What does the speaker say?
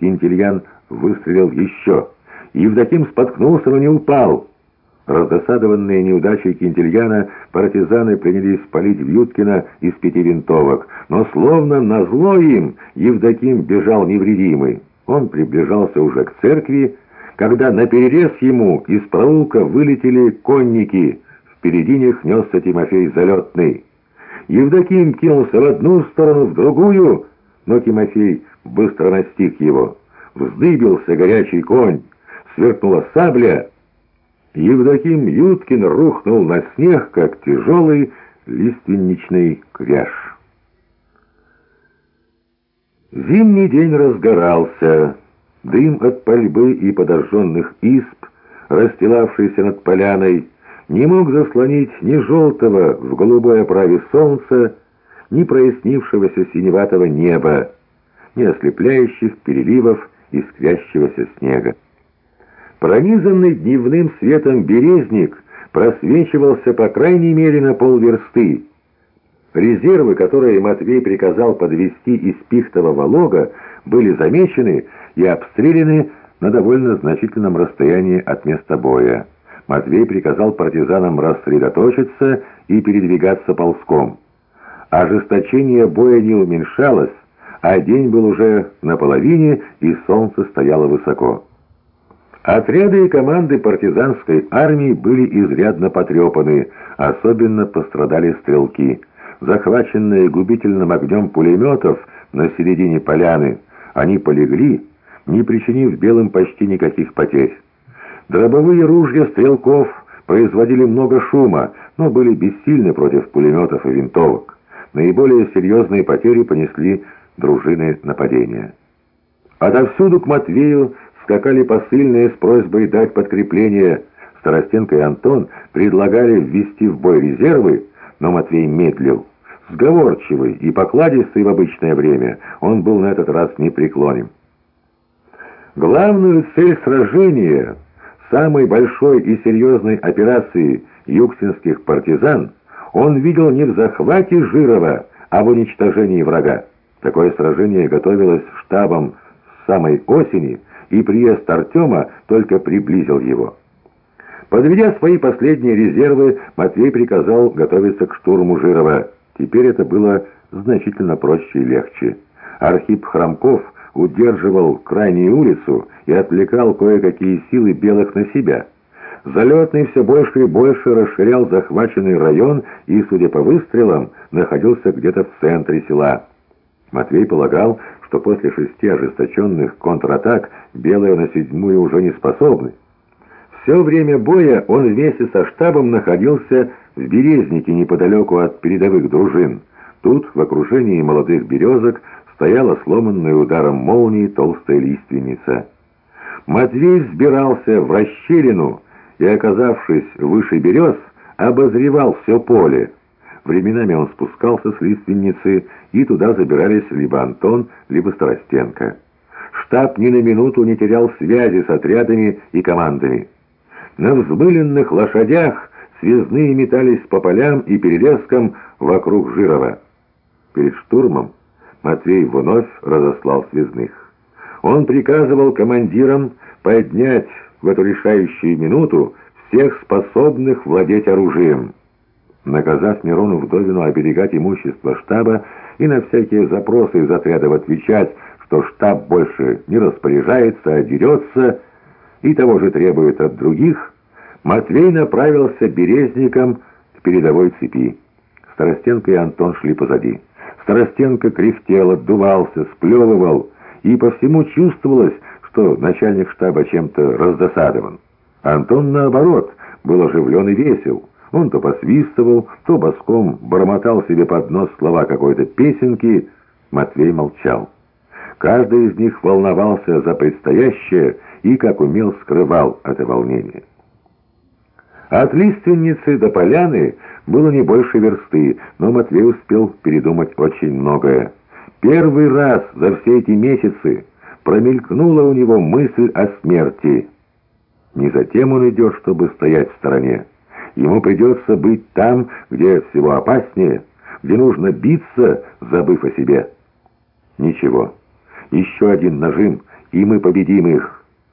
Кентильян выстрелил еще. Евдоким споткнулся, но не упал. Раздосадованные неудачей Кентильяна, партизаны принялись палить Вьюткина из пяти винтовок. Но словно назло им, Евдоким бежал невредимый. Он приближался уже к церкви, когда наперерез ему из проулка вылетели конники. Впереди них несся Тимофей Залетный. Евдоким кинулся в одну сторону, в другую, но Тимофей быстро настиг его. Вздыбился горячий конь, сверкнула сабля. Евдоким Юткин рухнул на снег, как тяжелый лиственничный кряж. Зимний день разгорался. Дым от пальбы и подожженных исп, расстилавшийся над поляной, не мог заслонить ни желтого в голубой оправе солнца, ни прояснившегося синеватого неба, ни ослепляющих переливов искрящегося снега. Пронизанный дневным светом березник просвечивался по крайней мере на полверсты. Резервы, которые Матвей приказал подвести из пихтового лога, были замечены и обстреляны на довольно значительном расстоянии от места боя. Матвей приказал партизанам рассредоточиться и передвигаться ползком. Ожесточение боя не уменьшалось, а день был уже наполовине, и солнце стояло высоко. Отряды и команды партизанской армии были изрядно потрепаны, особенно пострадали стрелки. Захваченные губительным огнем пулеметов на середине поляны, они полегли, не причинив белым почти никаких потерь. Дробовые ружья стрелков производили много шума, но были бессильны против пулеметов и винтовок. Наиболее серьезные потери понесли дружины нападения. Отовсюду к Матвею скакали посыльные с просьбой дать подкрепление. Старостенко и Антон предлагали ввести в бой резервы, но Матвей медлил. Сговорчивый и покладистый в обычное время, он был на этот раз непреклонен. Главную цель сражения, самой большой и серьезной операции юксинских партизан, он видел не в захвате Жирова, а в уничтожении врага. Такое сражение готовилось штабом с самой осени, и приезд Артема только приблизил его. Подведя свои последние резервы, Матвей приказал готовиться к штурму Жирова. Теперь это было значительно проще и легче. Архип Хромков удерживал крайнюю улицу и отвлекал кое-какие силы белых на себя. Залетный все больше и больше расширял захваченный район и, судя по выстрелам, находился где-то в центре села. Матвей полагал, что после шести ожесточенных контратак белые на седьмую уже не способны. Все время боя он вместе со штабом находился в Березнике неподалеку от передовых дружин. Тут, в окружении молодых березок, стояла сломанная ударом молнии толстая лиственница. Матвей взбирался в расщелину и, оказавшись выше берез, обозревал все поле. Временами он спускался с лиственницы, и туда забирались либо Антон, либо Старостенко. Штаб ни на минуту не терял связи с отрядами и командами. На взмыленных лошадях связные метались по полям и перелескам вокруг Жирова. Перед штурмом Матвей вновь разослал связных. Он приказывал командирам поднять в эту решающую минуту всех способных владеть оружием наказав Мирону Вдовину оберегать имущество штаба и на всякие запросы из отрядов отвечать, что штаб больше не распоряжается, а дерется, и того же требует от других, Матвей направился березником к передовой цепи. Старостенко и Антон шли позади. Старостенко кряхтел, отдувался, сплевывал, и по всему чувствовалось, что начальник штаба чем-то раздосадован. Антон, наоборот, был оживлен и весел. Он то посвистывал, то боском бормотал себе под нос слова какой-то песенки. Матвей молчал. Каждый из них волновался за предстоящее и, как умел, скрывал это волнение. От лиственницы до поляны было не больше версты, но Матвей успел передумать очень многое. Первый раз за все эти месяцы промелькнула у него мысль о смерти. Не затем он идет, чтобы стоять в стороне. Ему придется быть там, где всего опаснее, где нужно биться, забыв о себе. Ничего. Еще один нажим, и мы победим их.